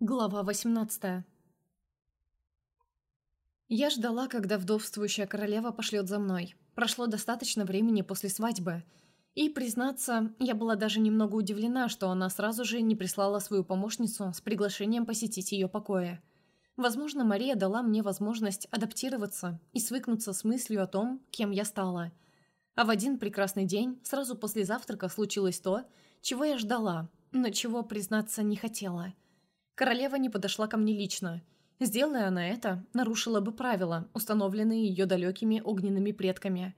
Глава 18 Я ждала, когда вдовствующая королева пошлет за мной. Прошло достаточно времени после свадьбы. И, признаться, я была даже немного удивлена, что она сразу же не прислала свою помощницу с приглашением посетить ее покоя. Возможно, Мария дала мне возможность адаптироваться и свыкнуться с мыслью о том, кем я стала. А в один прекрасный день, сразу после завтрака, случилось то, чего я ждала, но чего, признаться, не хотела – Королева не подошла ко мне лично. Сделая она это, нарушила бы правила, установленные ее далекими огненными предками.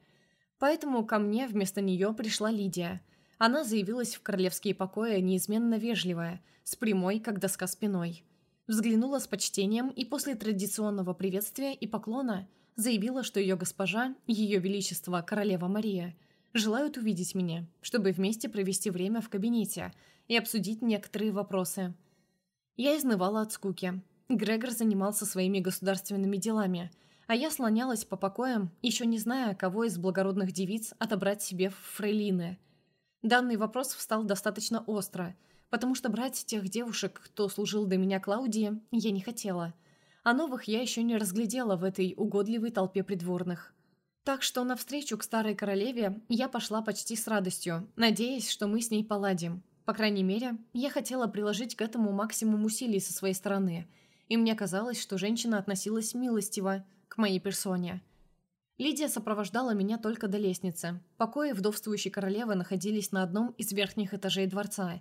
Поэтому ко мне вместо нее пришла Лидия. Она заявилась в королевские покои неизменно вежливая, с прямой, как доска спиной. Взглянула с почтением и после традиционного приветствия и поклона заявила, что ее госпожа, ее величество, королева Мария, желают увидеть меня, чтобы вместе провести время в кабинете и обсудить некоторые вопросы – я изнывала от скуки. Грегор занимался своими государственными делами, а я слонялась по покоям, еще не зная, кого из благородных девиц отобрать себе в фрейлины. Данный вопрос встал достаточно остро, потому что брать тех девушек, кто служил до меня Клаудии, я не хотела. А новых я еще не разглядела в этой угодливой толпе придворных. Так что навстречу к старой королеве я пошла почти с радостью, надеясь, что мы с ней поладим. По крайней мере, я хотела приложить к этому максимум усилий со своей стороны, и мне казалось, что женщина относилась милостиво к моей персоне. Лидия сопровождала меня только до лестницы. Покои вдовствующей королевы находились на одном из верхних этажей дворца.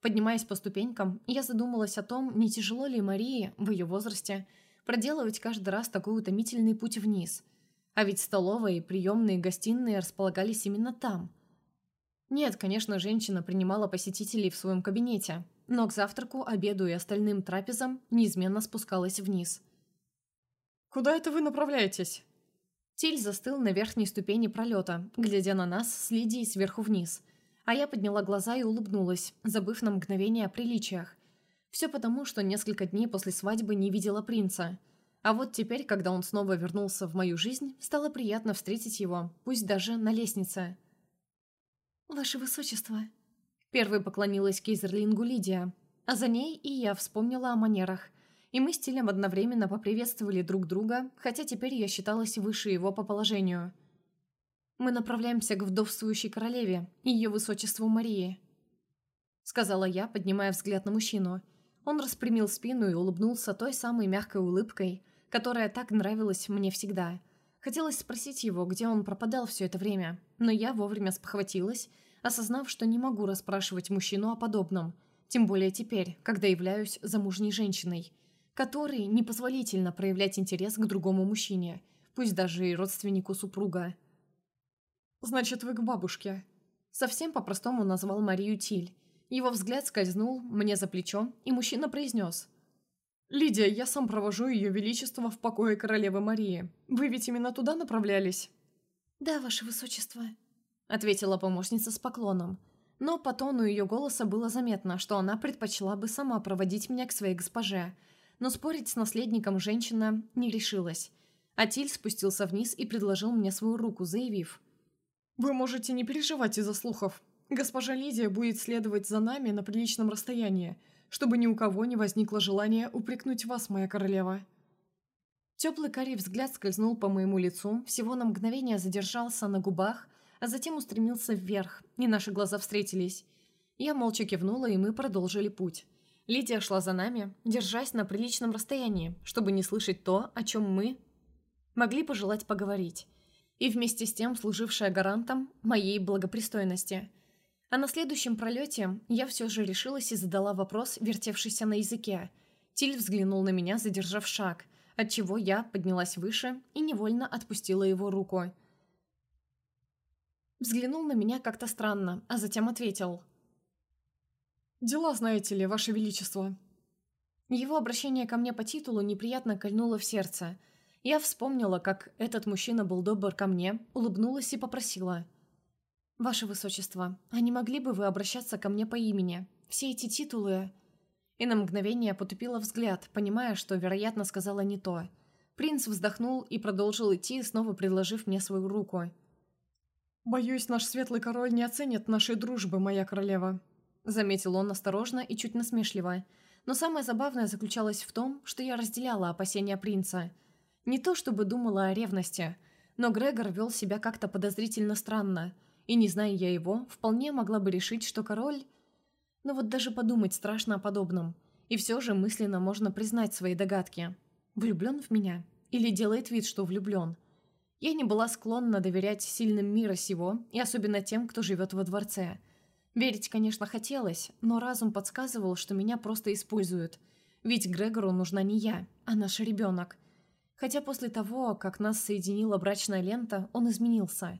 Поднимаясь по ступенькам, я задумалась о том, не тяжело ли Марии, в ее возрасте, проделывать каждый раз такой утомительный путь вниз. А ведь столовые, приемные, гостиные располагались именно там – нет, конечно, женщина принимала посетителей в своем кабинете, но к завтраку, обеду и остальным трапезам неизменно спускалась вниз. «Куда это вы направляетесь?» Тиль застыл на верхней ступени пролета, глядя на нас с Лидией сверху вниз. А я подняла глаза и улыбнулась, забыв на мгновение о приличиях. Все потому, что несколько дней после свадьбы не видела принца. А вот теперь, когда он снова вернулся в мою жизнь, стало приятно встретить его, пусть даже на лестнице. «Ваше Высочество!» Первой поклонилась Кейзерлингу Лидия, а за ней и я вспомнила о манерах, и мы с Тилем одновременно поприветствовали друг друга, хотя теперь я считалась выше его по положению. «Мы направляемся к вдовствующей королеве, ее высочеству Марии», сказала я, поднимая взгляд на мужчину. Он распрямил спину и улыбнулся той самой мягкой улыбкой, которая так нравилась мне всегда – Хотелось спросить его, где он пропадал все это время, но я вовремя спохватилась, осознав, что не могу расспрашивать мужчину о подобном, тем более теперь, когда являюсь замужней женщиной, которой непозволительно проявлять интерес к другому мужчине, пусть даже и родственнику супруга. «Значит, вы к бабушке?» Совсем по-простому назвал Марию Тиль. Его взгляд скользнул мне за плечо, и мужчина произнес – «Лидия, я сам провожу ее величество в покое королевы Марии. Вы ведь именно туда направлялись?» «Да, ваше высочество», — ответила помощница с поклоном. Но по тону ее голоса было заметно, что она предпочла бы сама проводить меня к своей госпоже. Но спорить с наследником женщина не решилась. Атиль спустился вниз и предложил мне свою руку, заявив. «Вы можете не переживать из-за слухов. Госпожа Лидия будет следовать за нами на приличном расстоянии чтобы ни у кого не возникло желания упрекнуть вас, моя королева». Теплый карий взгляд скользнул по моему лицу, всего на мгновение задержался на губах, а затем устремился вверх, и наши глаза встретились. Я молча кивнула, и мы продолжили путь. Лидия шла за нами, держась на приличном расстоянии, чтобы не слышать то, о чем мы могли пожелать поговорить, и вместе с тем служившая гарантом моей благопристойности – а на следующем пролете я все же решилась и задала вопрос, вертевшийся на языке. Тиль взглянул на меня, задержав шаг, отчего я поднялась выше и невольно отпустила его руку. Взглянул на меня как-то странно, а затем ответил. «Дела, знаете ли, Ваше Величество». Его обращение ко мне по титулу неприятно кольнуло в сердце. Я вспомнила, как этот мужчина был добр ко мне, улыбнулась и попросила – «Ваше Высочество, а не могли бы вы обращаться ко мне по имени? Все эти титулы...» И на мгновение потупила взгляд, понимая, что, вероятно, сказала не то. Принц вздохнул и продолжил идти, снова предложив мне свою руку. «Боюсь, наш светлый король не оценит нашей дружбы, моя королева», заметил он осторожно и чуть насмешливо, Но самое забавное заключалось в том, что я разделяла опасения принца. Не то чтобы думала о ревности, но Грегор вел себя как-то подозрительно странно, и, не зная я его, вполне могла бы решить, что король... Но вот даже подумать страшно о подобном. И все же мысленно можно признать свои догадки. Влюблен в меня? Или делает вид, что влюблен? Я не была склонна доверять сильным мира сего, и особенно тем, кто живет во дворце. Верить, конечно, хотелось, но разум подсказывал, что меня просто используют. Ведь Грегору нужна не я, а наш ребенок. Хотя после того, как нас соединила брачная лента, он изменился.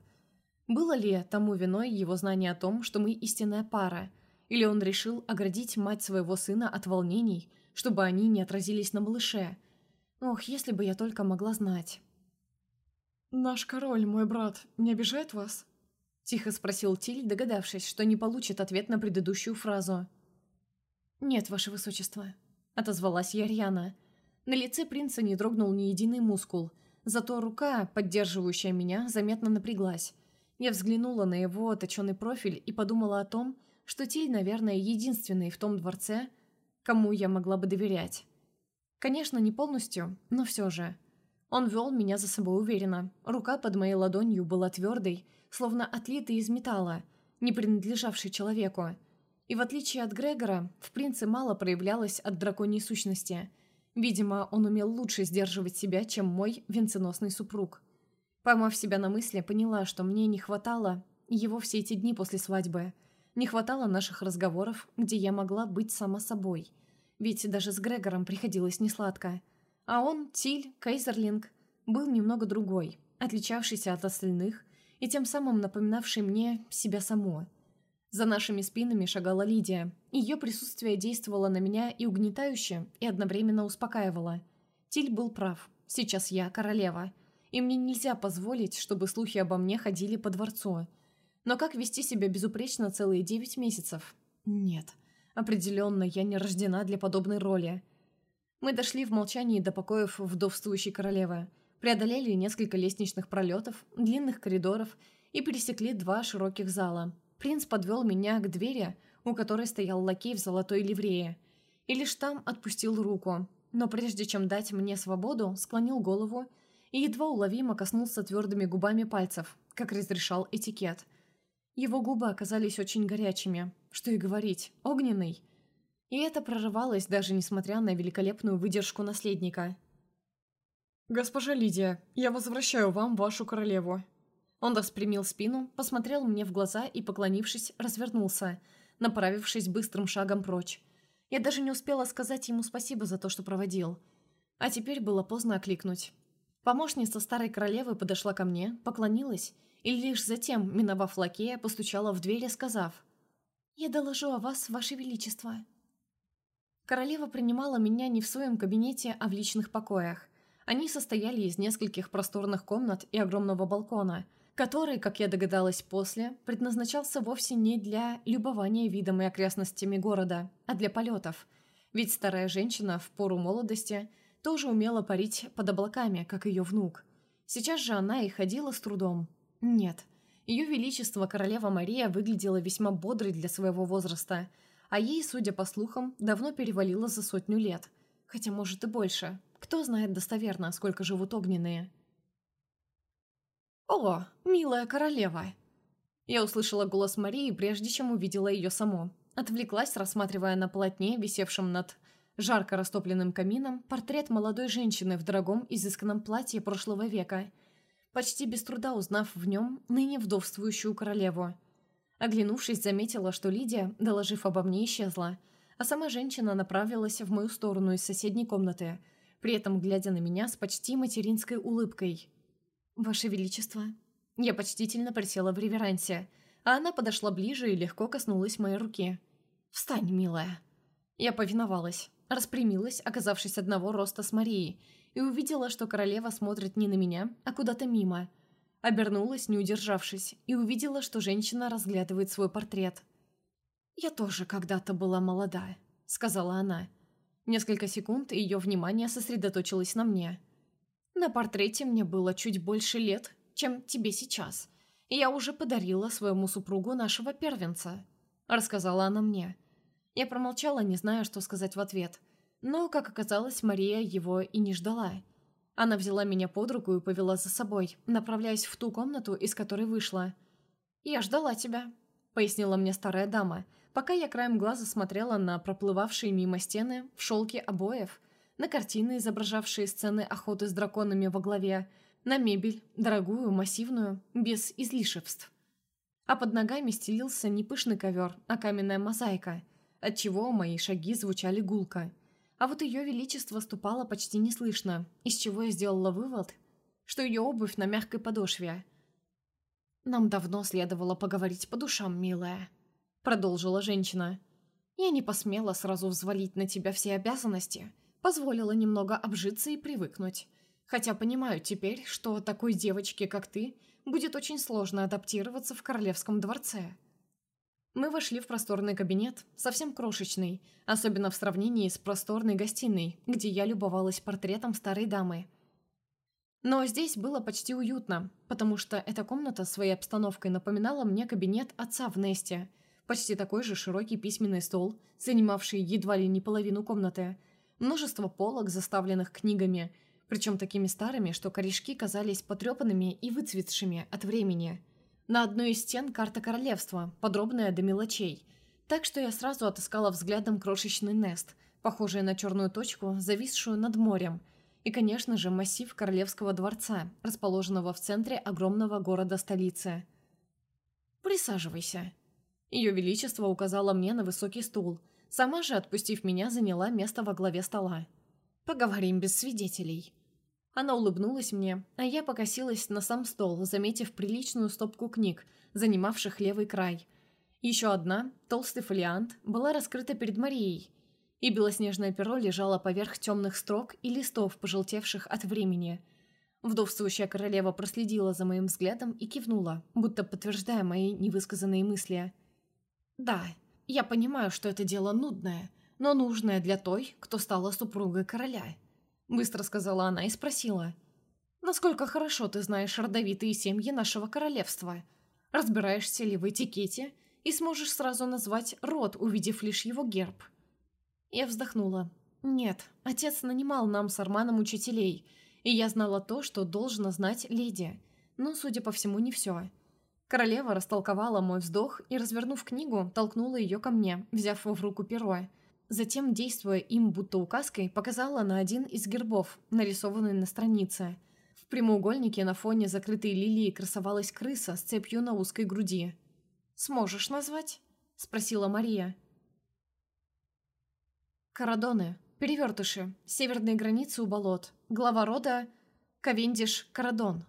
Было ли тому виной его знание о том, что мы истинная пара? Или он решил оградить мать своего сына от волнений, чтобы они не отразились на малыше – Ох, если бы я только могла знать. «Наш король, мой брат, не обижает вас?» Тихо спросил Тиль, догадавшись, что не получит ответ на предыдущую фразу. «Нет, ваше высочество», — отозвалась Ярьяна. На лице принца не дрогнул ни единый мускул, зато рука, поддерживающая меня, заметно напряглась. Я взглянула на его точеный профиль и подумала о том, что Тиль, наверное, единственный в том дворце, кому я могла бы доверять. Конечно, не полностью, но все же. Он вел меня за собой уверенно. Рука под моей ладонью была твердой, словно отлитой из металла, не принадлежавшей человеку. И в отличие от Грегора, в принце мало проявлялось от драконьей сущности. Видимо, он умел лучше сдерживать себя, чем мой венценосный супруг. Поймав себя на мысли, поняла, что мне не хватало его все эти дни после свадьбы. Не хватало наших разговоров, где я могла быть сама собой – ведь даже с Грегором приходилось несладко. А он, Тиль, Кейзерлинг, был немного другой, отличавшийся от остальных и тем самым напоминавший мне себя саму. За нашими спинами шагала Лидия. Ее присутствие действовало на меня и угнетающе, и одновременно успокаивало. Тиль был прав. Сейчас я королева. И мне нельзя позволить, чтобы слухи обо мне ходили по дворцу. Но как вести себя безупречно целые девять месяцев? Нет. Определенно, я не рождена для подобной роли. Мы дошли в молчании до покоев вдовствующей королевы, преодолели несколько лестничных пролетов, длинных коридоров и пересекли два широких зала. Принц подвел меня к двери, у которой стоял лакей в золотой ливрее, и лишь там отпустил руку, но прежде чем дать мне свободу, склонил голову и едва уловимо коснулся твердыми губами пальцев, как разрешал этикет – его губы оказались очень горячими, что и говорить, огненный. И это прорывалось даже несмотря на великолепную выдержку наследника. «Госпожа Лидия, я возвращаю вам вашу королеву». Он распрямил спину, посмотрел мне в глаза и, поклонившись, развернулся, направившись быстрым шагом прочь. Я даже не успела сказать ему спасибо за то, что проводил. А теперь было поздно окликнуть. Помощница старой королевы подошла ко мне, поклонилась и лишь затем, миновав лакея, постучала в дверь, сказав «Я доложу о вас, ваше величество». Королева принимала меня не в своем кабинете, а в личных покоях. Они состояли из нескольких просторных комнат и огромного балкона, который, как я догадалась после, предназначался вовсе не для любования видом и окрестностями города, а для полетов. Ведь старая женщина в пору молодости тоже умела парить под облаками, как ее внук. Сейчас же она и ходила с трудом, нет. Ее Величество королева Мария выглядела весьма бодрой для своего возраста, а ей, судя по слухам, давно перевалило за сотню лет. Хотя, может, и больше. Кто знает достоверно, сколько живут огненные. «О, милая королева!» Я услышала голос Марии, прежде чем увидела ее саму. Отвлеклась, рассматривая на полотне, висевшем над жарко растопленным камином, портрет молодой женщины в дорогом изысканном платье прошлого века – почти без труда узнав в нем ныне вдовствующую королеву. Оглянувшись, заметила, что Лидия, доложив обо мне, исчезла, а сама женщина направилась в мою сторону из соседней комнаты, при этом глядя на меня с почти материнской улыбкой. «Ваше Величество». Я почтительно присела в реверансе, а она подошла ближе и легко коснулась моей руки. «Встань, милая». Я повиновалась, распрямилась, оказавшись одного роста с Марией, и увидела, что королева смотрит не на меня, а куда-то мимо. Обернулась, не удержавшись, и увидела, что женщина разглядывает свой портрет. «Я тоже когда-то была молода», — сказала она. Несколько секунд, ее внимание сосредоточилось на мне. «На портрете мне было чуть больше лет, чем тебе сейчас. Я уже подарила своему супругу нашего первенца», — рассказала она мне. Я промолчала, не зная, что сказать в ответ. Но, как оказалось, Мария его и не ждала. Она взяла меня под руку и повела за собой, направляясь в ту комнату, из которой вышла. «Я ждала тебя», — пояснила мне старая дама, пока я краем глаза смотрела на проплывавшие мимо стены в шелке обоев, на картины, изображавшие сцены охоты с драконами во главе, на мебель, дорогую, массивную, без излишевств. А под ногами стелился не пышный ковер, а каменная мозаика, отчего мои шаги звучали гулко. А вот ее величество ступало почти неслышно, из чего я сделала вывод, что ее обувь на мягкой подошве. «Нам давно следовало поговорить по душам, милая», — продолжила женщина. «Я не посмела сразу взвалить на тебя все обязанности, позволила немного обжиться и привыкнуть. Хотя понимаю теперь, что такой девочке, как ты, будет очень сложно адаптироваться в королевском дворце». Мы вошли в просторный кабинет, совсем крошечный, особенно в сравнении с просторной гостиной, где я любовалась портретом старой дамы. Но здесь было почти уютно, потому что эта комната своей обстановкой напоминала мне кабинет отца в Несте. Почти такой же широкий письменный стол, занимавший едва ли не половину комнаты, множество полок, заставленных книгами, причем такими старыми, что корешки казались потрепанными и выцветшими от времени – на одной из стен карта королевства, подробная до мелочей. Так что я сразу отыскала взглядом крошечный Нест, похожий на черную точку, зависшую над морем. И, конечно же, массив Королевского дворца, расположенного в центре огромного города-столицы. «Присаживайся». Ее Величество указало мне на высокий стул. Сама же, отпустив меня, заняла место во главе стола. «Поговорим без свидетелей». Она улыбнулась мне, а я покосилась на сам стол, заметив приличную стопку книг, занимавших левый край. Еще одна, толстый фолиант, была раскрыта перед Марией, и белоснежное перо лежало поверх темных строк и листов, пожелтевших от времени. Вдовствующая королева проследила за моим взглядом и кивнула, будто подтверждая мои невысказанные мысли. «Да, я понимаю, что это дело нудное, но нужное для той, кто стала супругой короля». Быстро сказала она и спросила. «Насколько хорошо ты знаешь родовитые семьи нашего королевства? Разбираешься ли в этикете и сможешь сразу назвать род, увидев лишь его герб?» Я вздохнула. «Нет, отец нанимал нам с Арманом учителей, и я знала то, что должна знать леди. Но, судя по всему, не все». Королева растолковала мой вздох и, развернув книгу, толкнула ее ко мне, взяв в руку перо. Затем, действуя им будто указкой, показала на один из гербов, нарисованный на странице. В прямоугольнике на фоне закрытой лилии красовалась крыса с цепью на узкой груди. «Сможешь назвать?» – спросила Мария. Карадоны, перевертыши, северные границы у болот, глава рода Кавендиш Карадон.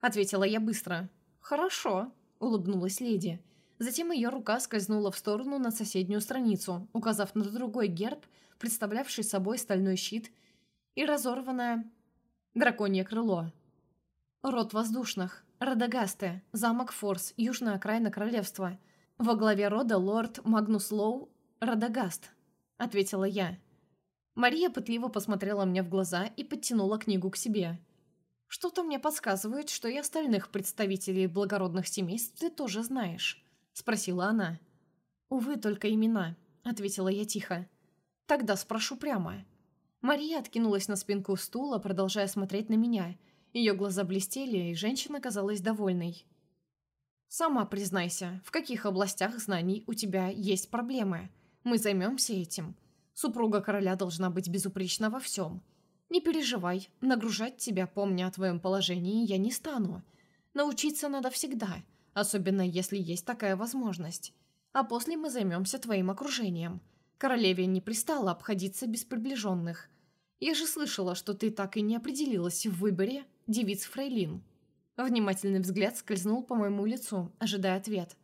Ответила я быстро. «Хорошо», – улыбнулась леди. Затем ее рука скользнула в сторону на соседнюю страницу, указав на другой герб, представлявший собой стальной щит и разорванное драконье крыло. Род воздушных. Радагасте. Замок Форс. Южная окраина королевства. Во главе рода лорд Магнус Лоу Радагаст, ответила я. Мария пытливо посмотрела мне в глаза и подтянула книгу к себе. «Что-то мне подсказывает, что и остальных представителей благородных семейств ты тоже знаешь». — спросила она. «Увы, только имена», — ответила я тихо. «Тогда спрошу прямо». Мария откинулась на спинку стула, продолжая смотреть на меня. Ее глаза блестели, и женщина казалась довольной. «Сама признайся, в каких областях знаний у тебя есть проблемы? Мы займемся этим. Супруга короля должна быть безупречна во всем. Не переживай, нагружать тебя, помня о твоем положении, я не стану. Научиться надо всегда, особенно если есть такая возможность. А после мы займемся твоим окружением. Королеве не пристало обходиться без приближенных. Я же слышала, что ты так и не определилась в выборе девиц Фрейлин. Внимательный взгляд скользнул по моему лицу, ожидая ответ.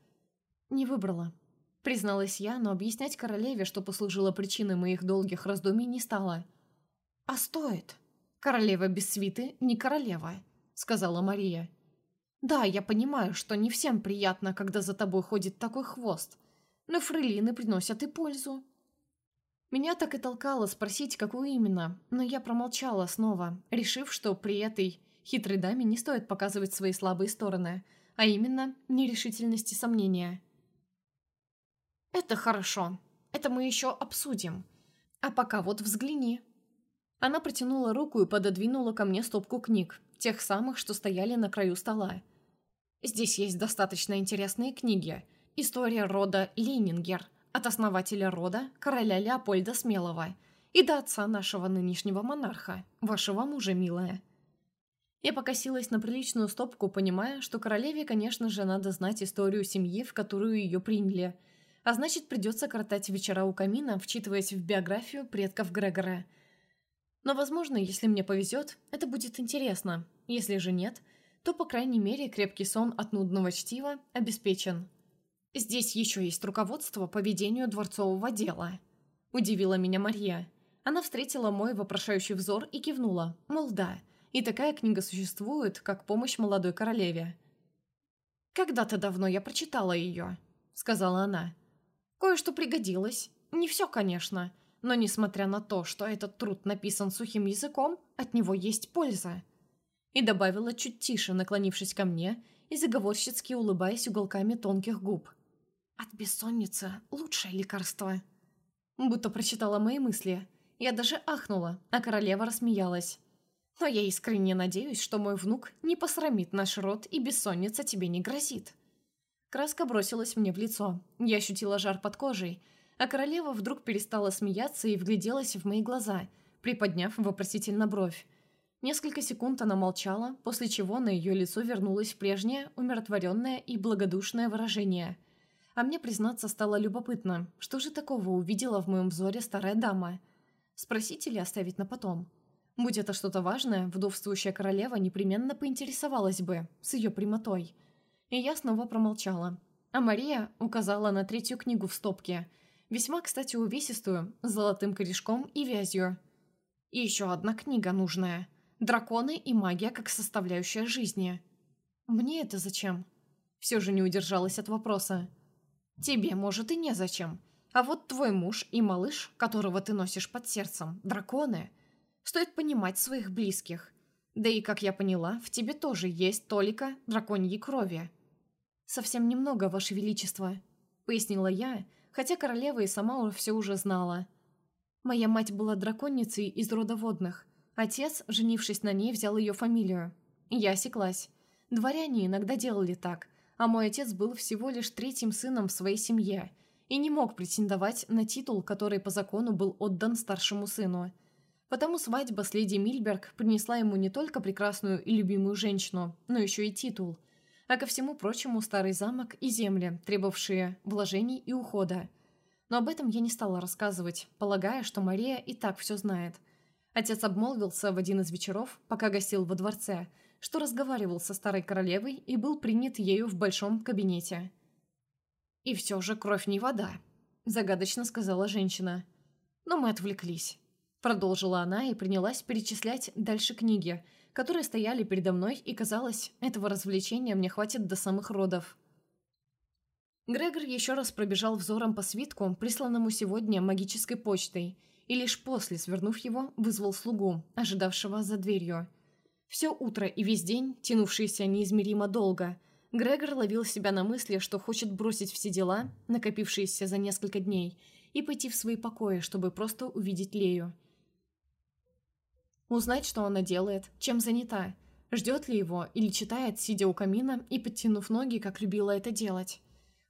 «Не выбрала», — призналась я, но объяснять королеве, что послужило причиной моих долгих раздумий, не стала. «А стоит. Королева без свиты не королева», — сказала Мария. Да, я понимаю, что не всем приятно, когда за тобой ходит такой хвост, но фрейлины приносят и пользу. Меня так и толкало спросить, какую именно, но я промолчала снова, решив, что при этой хитрой даме не стоит показывать свои слабые стороны, а именно нерешительность и сомнения. «Это хорошо», Это мы еще обсудим. А пока вот взгляни». Она протянула руку и пододвинула ко мне стопку книг, тех самых, что стояли на краю стола. Здесь есть достаточно интересные книги. История рода Ленингер, от основателя рода, короля Леопольда Смелого, и до отца нашего нынешнего монарха, вашего мужа, милая. Я покосилась на приличную стопку, понимая, что королеве, конечно же, надо знать историю семьи, в которую ее приняли, а значит, придется картать вечера у камина, вчитываясь в биографию предков Грегора – но, возможно, если мне повезет, это будет интересно. Если же нет, то, по крайней мере, крепкий сон от нудного чтива обеспечен. Здесь еще есть руководство по ведению дворцового дела. Удивила меня Мария. Она встретила мой вопрошающий взор и кивнула, мол, да, и такая книга существует, как помощь молодой королеве. «Когда-то давно я прочитала ее», — сказала она. «Кое-что пригодилось. Не все, конечно, но несмотря на то, что этот труд написан сухим языком, от него есть польза. И добавила чуть тише, наклонившись ко мне и заговорщицки улыбаясь уголками тонких губ. «От бессонницы лучшее лекарство». Будто прочитала мои мысли. Я даже ахнула, а королева рассмеялась. «Но я искренне надеюсь, что мой внук не посрамит наш род и бессонница тебе не грозит». Краска бросилась мне в лицо. Я ощутила жар под кожей, а королева вдруг перестала смеяться и вгляделась в мои глаза, приподняв вопросительно бровь. Несколько секунд она молчала, после чего на ее лицо вернулось прежнее, умиротворенное и благодушное выражение. А мне, признаться, стало любопытно, что же такого увидела в моем взоре старая дама? Спросить или оставить на потом? Будь это что-то важное, вдовствующая королева непременно поинтересовалась бы, с ее прямотой. И я снова промолчала. А Мария указала на третью книгу в стопке – Весьма, кстати, увесистую, с золотым корешком и вязью. И еще одна книга нужная. «Драконы и магия как составляющая жизни». Мне это зачем? Все же не удержалась от вопроса. Тебе, может, и незачем. А вот твой муж и малыш, которого ты носишь под сердцем, драконы. Стоит понимать своих близких. Да и, как я поняла, в тебе тоже есть толика драконьей крови. «Совсем немного, Ваше Величество», — пояснила я, — хотя королева и сама все уже знала. Моя мать была драконницей из рода. Отец, женившись на ней, взял ее фамилию. Я осеклась. Дворяне иногда делали так, а мой отец был всего лишь третьим сыном в своей семье и не мог претендовать на титул, который по закону был отдан старшему сыну. Потому свадьба с леди Мильберг принесла ему не только прекрасную и любимую женщину, но еще и титул – а ко всему прочему старый замок и земли, требовавшие вложений и ухода. Но об этом я не стала рассказывать, полагая, что Мария и так все знает. Отец обмолвился в один из вечеров, пока гостил во дворце, что разговаривал со старой королевой и был принят ею в большом кабинете. «И все же кровь не вода», – загадочно сказала женщина. Но мы отвлеклись. Продолжила она и принялась перечислять дальше книги – которые стояли передо мной, и казалось, этого развлечения мне хватит до самых родов. Грегор еще раз пробежал взором по свитку, присланному сегодня магической почтой, и лишь после, свернув его, вызвал слугу, ожидавшего за дверью. Все утро и весь день, тянувшийся неизмеримо долго, Грегор ловил себя на мысли, что хочет бросить все дела, накопившиеся за несколько дней, и пойти в свои покои, чтобы просто увидеть Лею – Узнать, что она делает, чем занята, ждет ли его или читает, сидя у камина и подтянув ноги, как любила это делать.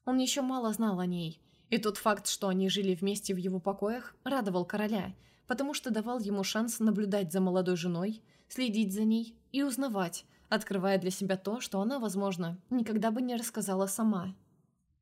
Он еще мало знал о ней, и тот факт, что они жили вместе в его покоях, радовал короля, потому что давал ему шанс наблюдать за молодой женой, следить за ней и узнавать, открывая для себя то, что она, возможно, никогда бы не рассказала сама.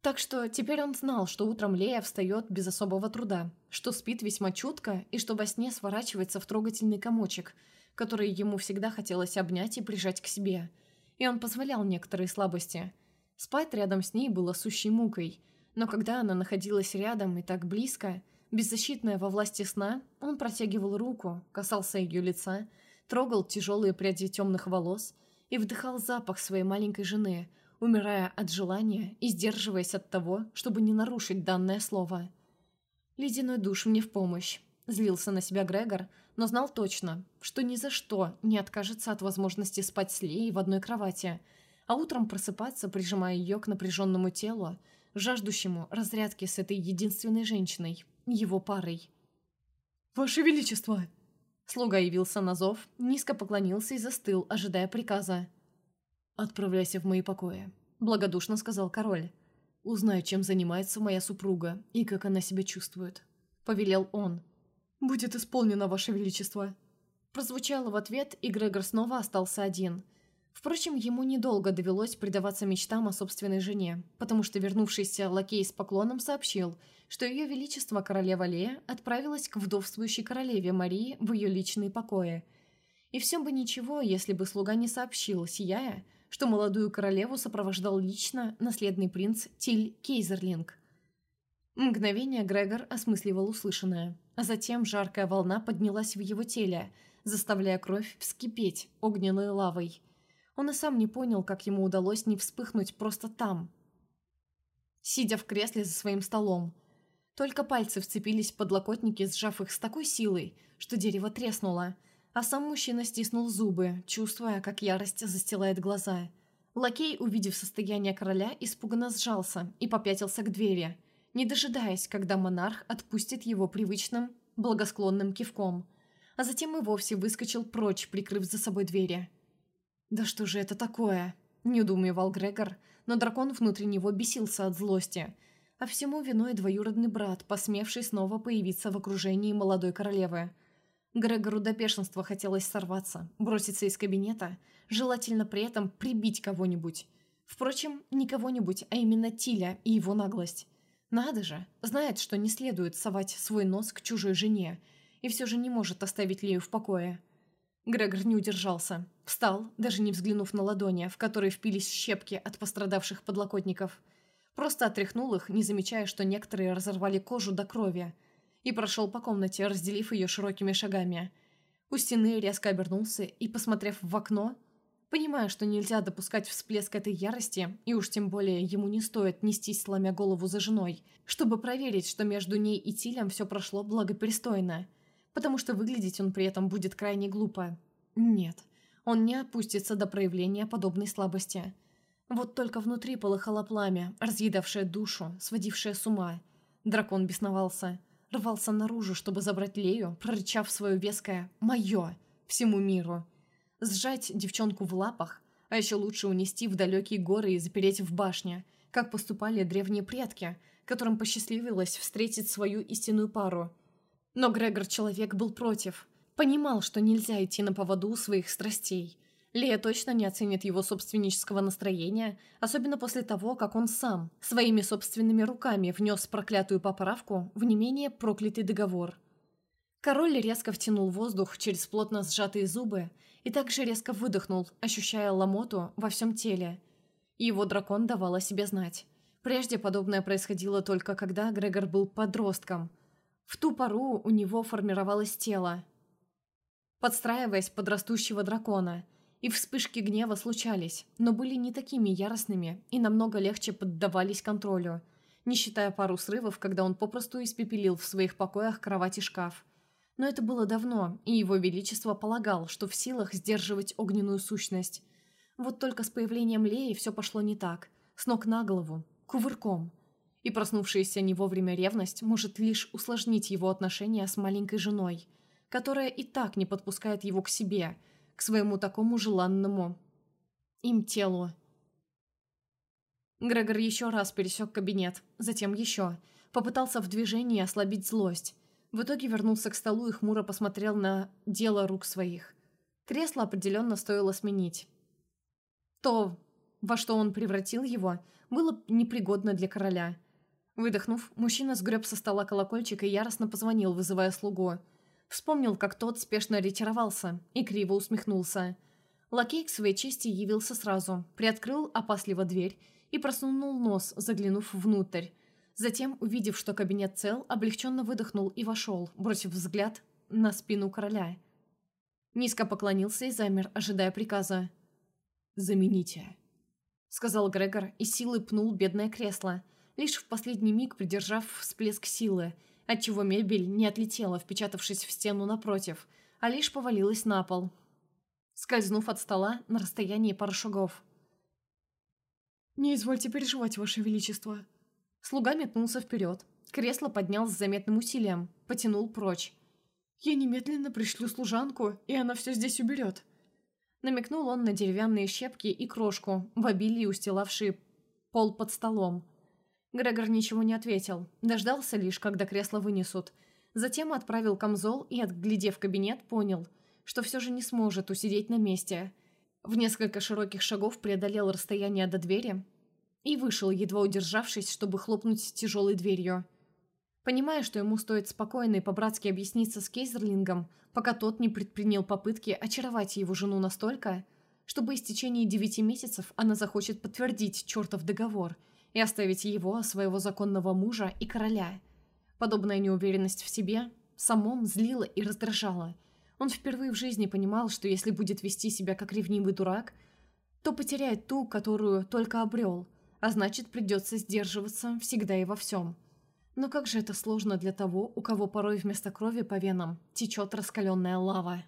Так что теперь он знал, что утром Лея встает без особого труда, что спит весьма чутко и что во сне сворачивается в трогательный комочек, который ему всегда хотелось обнять и прижать к себе. И он позволял некоторые слабости. Спать рядом с ней было сущей мукой, но когда она находилась рядом и так близко, беззащитная во власти сна, он протягивал руку, касался ее лица, трогал тяжелые пряди темных волос и вдыхал запах своей маленькой жены – умирая от желания и сдерживаясь от того, чтобы не нарушить данное слово. «Ледяной душ мне в помощь», – злился на себя Грегор, но знал точно, что ни за что не откажется от возможности спать с Леей в одной кровати, а утром просыпаться, прижимая ее к напряженному телу, жаждущему разрядки с этой единственной женщиной, его парой. «Ваше Величество!» Слуга явился на зов, низко поклонился и застыл, ожидая приказа. «Отправляйся в мои покои», — благодушно сказал король. «Узнай, чем занимается моя супруга и как она себя чувствует», — повелел он. «Будет исполнено, Ваше Величество». Прозвучало в ответ, и Грегор снова остался один — Впрочем, ему недолго довелось предаваться мечтам о собственной жене, потому что вернувшийся лакей с поклоном сообщил, что ее величество королева Лея отправилась к вдовствующей королеве Марии в ее личные покои. И все бы ничего, если бы слуга не сообщил, сияя, что молодую королеву сопровождал лично наследный принц Тиль Кейзерлинг. Мгновение Грегор осмысливал услышанное, а затем жаркая волна поднялась в его теле, заставляя кровь вскипеть огненной лавой – он и сам не понял, как ему удалось не вспыхнуть просто там. Сидя в кресле за своим столом. Только пальцы вцепились в подлокотники, сжав их с такой силой, что дерево треснуло, а сам мужчина стиснул зубы, чувствуя, как ярость застилает глаза. Лакей, увидев состояние короля, испуганно сжался и попятился к двери, не дожидаясь, когда монарх отпустит его привычным, благосклонным кивком, а затем и вовсе выскочил прочь, прикрыв за собой двери. «Да что же это такое?» – недоумевал Грегор, но дракон внутри него бесился от злости. А всему виной двоюродный брат, посмевший снова появиться в окружении молодой королевы. Грегору до бешенства хотелось сорваться, броситься из кабинета, желательно при этом прибить кого-нибудь. Впрочем, не кого-нибудь, а именно Тиля и его наглость. Надо же, знает, что не следует совать свой нос к чужой жене, и все же не может оставить Лею в покое. Грегор не удержался. Встал, даже не взглянув на ладони, в которые впились щепки от пострадавших подлокотников. Просто отряхнул их, не замечая, что некоторые разорвали кожу до крови. И прошел по комнате, разделив ее широкими шагами. У стены резко обернулся и, посмотрев в окно, понимая, что нельзя допускать всплеск этой ярости, и уж тем более ему не стоит нестись, сломя голову за женой, чтобы проверить, что между ней и Тилем все прошло благопристойно – потому что выглядеть он при этом будет крайне глупо. Нет, он не опустится до проявления подобной слабости. Вот только внутри полыхало пламя, разъедавшее душу, сводившее с ума. Дракон бесновался, рвался наружу, чтобы забрать Лею, прорычав свое веское «моё» всему миру. Сжать девчонку в лапах, а еще лучше унести в далекие горы и запереть в башне, как поступали древние предки, которым посчастливилось встретить свою истинную пару – но Грегор-человек был против. Понимал, что нельзя идти на поводу своих страстей. Лея точно не оценит его собственнического настроения, особенно после того, как он сам своими собственными руками внес проклятую поправку в не менее проклятый договор. Король резко втянул воздух через плотно сжатые зубы и также резко выдохнул, ощущая ломоту во всем теле. Его дракон давал о себе знать. Прежде подобное происходило только когда Грегор был подростком – в ту пору у него формировалось тело, подстраиваясь под растущего дракона, и вспышки гнева случались, но были не такими яростными и намного легче поддавались контролю, не считая пару срывов, когда он попросту испепелил в своих покоях кровать и шкаф. Но это было давно, и его величество полагал, что в силах сдерживать огненную сущность. Вот только с появлением Леи все пошло не так, с ног на голову, кувырком – и проснувшаяся не вовремя ревность может лишь усложнить его отношения с маленькой женой, которая и так не подпускает его к себе, к своему такому желанному им телу. Грегор еще раз пересек кабинет, затем еще. Попытался в движении ослабить злость. В итоге вернулся к столу и хмуро посмотрел на дело рук своих. Кресло определенно стоило сменить. То, во что он превратил его, было непригодно для короля – Выдохнув, мужчина сгреб со стола колокольчик и яростно позвонил, вызывая слугу. Вспомнил, как тот спешно ретировался, и криво усмехнулся. Лакей к своей чести явился сразу, приоткрыл опасливо дверь и просунул нос, заглянув внутрь. Затем, увидев, что кабинет цел, облегченно выдохнул и вошел, бросив взгляд на спину короля. Низко поклонился и замер, ожидая приказа. «Замените», — сказал Грегор и силой пнул бедное кресло — лишь в последний миг придержав всплеск силы, отчего мебель не отлетела, впечатавшись в стену напротив, а лишь повалилась на пол, скользнув от стола на расстоянии пары шагов. «Не извольте переживать, Ваше Величество», Слуга метнулся вперед. Кресло поднял с заметным усилием, потянул прочь. «Я немедленно пришлю служанку, и она все здесь уберет». Намекнул он на деревянные щепки и крошку, в обилии устилавшие пол под столом. Грегор ничего не ответил, дождался лишь, когда кресло вынесут. Затем отправил камзол и, отглядев кабинет, понял, что все же не сможет усидеть на месте. В несколько широких шагов преодолел расстояние до двери и вышел, едва удержавшись, чтобы хлопнуть тяжелой дверью. Понимая, что ему стоит спокойно и по-братски объясниться с Кейзерлингом, пока тот не предпринял попытки очаровать его жену настолько, чтобы из течение девяти месяцев она захочет подтвердить чертов договор и оставить его, своего законного мужа и короля. Подобная неуверенность в себе самом злила и раздражала. Он впервые в жизни понимал, что если будет вести себя как ревнивый дурак, то потеряет ту, которую только обрел, а значит придется сдерживаться всегда и во всем – но как же это сложно для того, у кого порой вместо крови по венам течет раскаленная лава.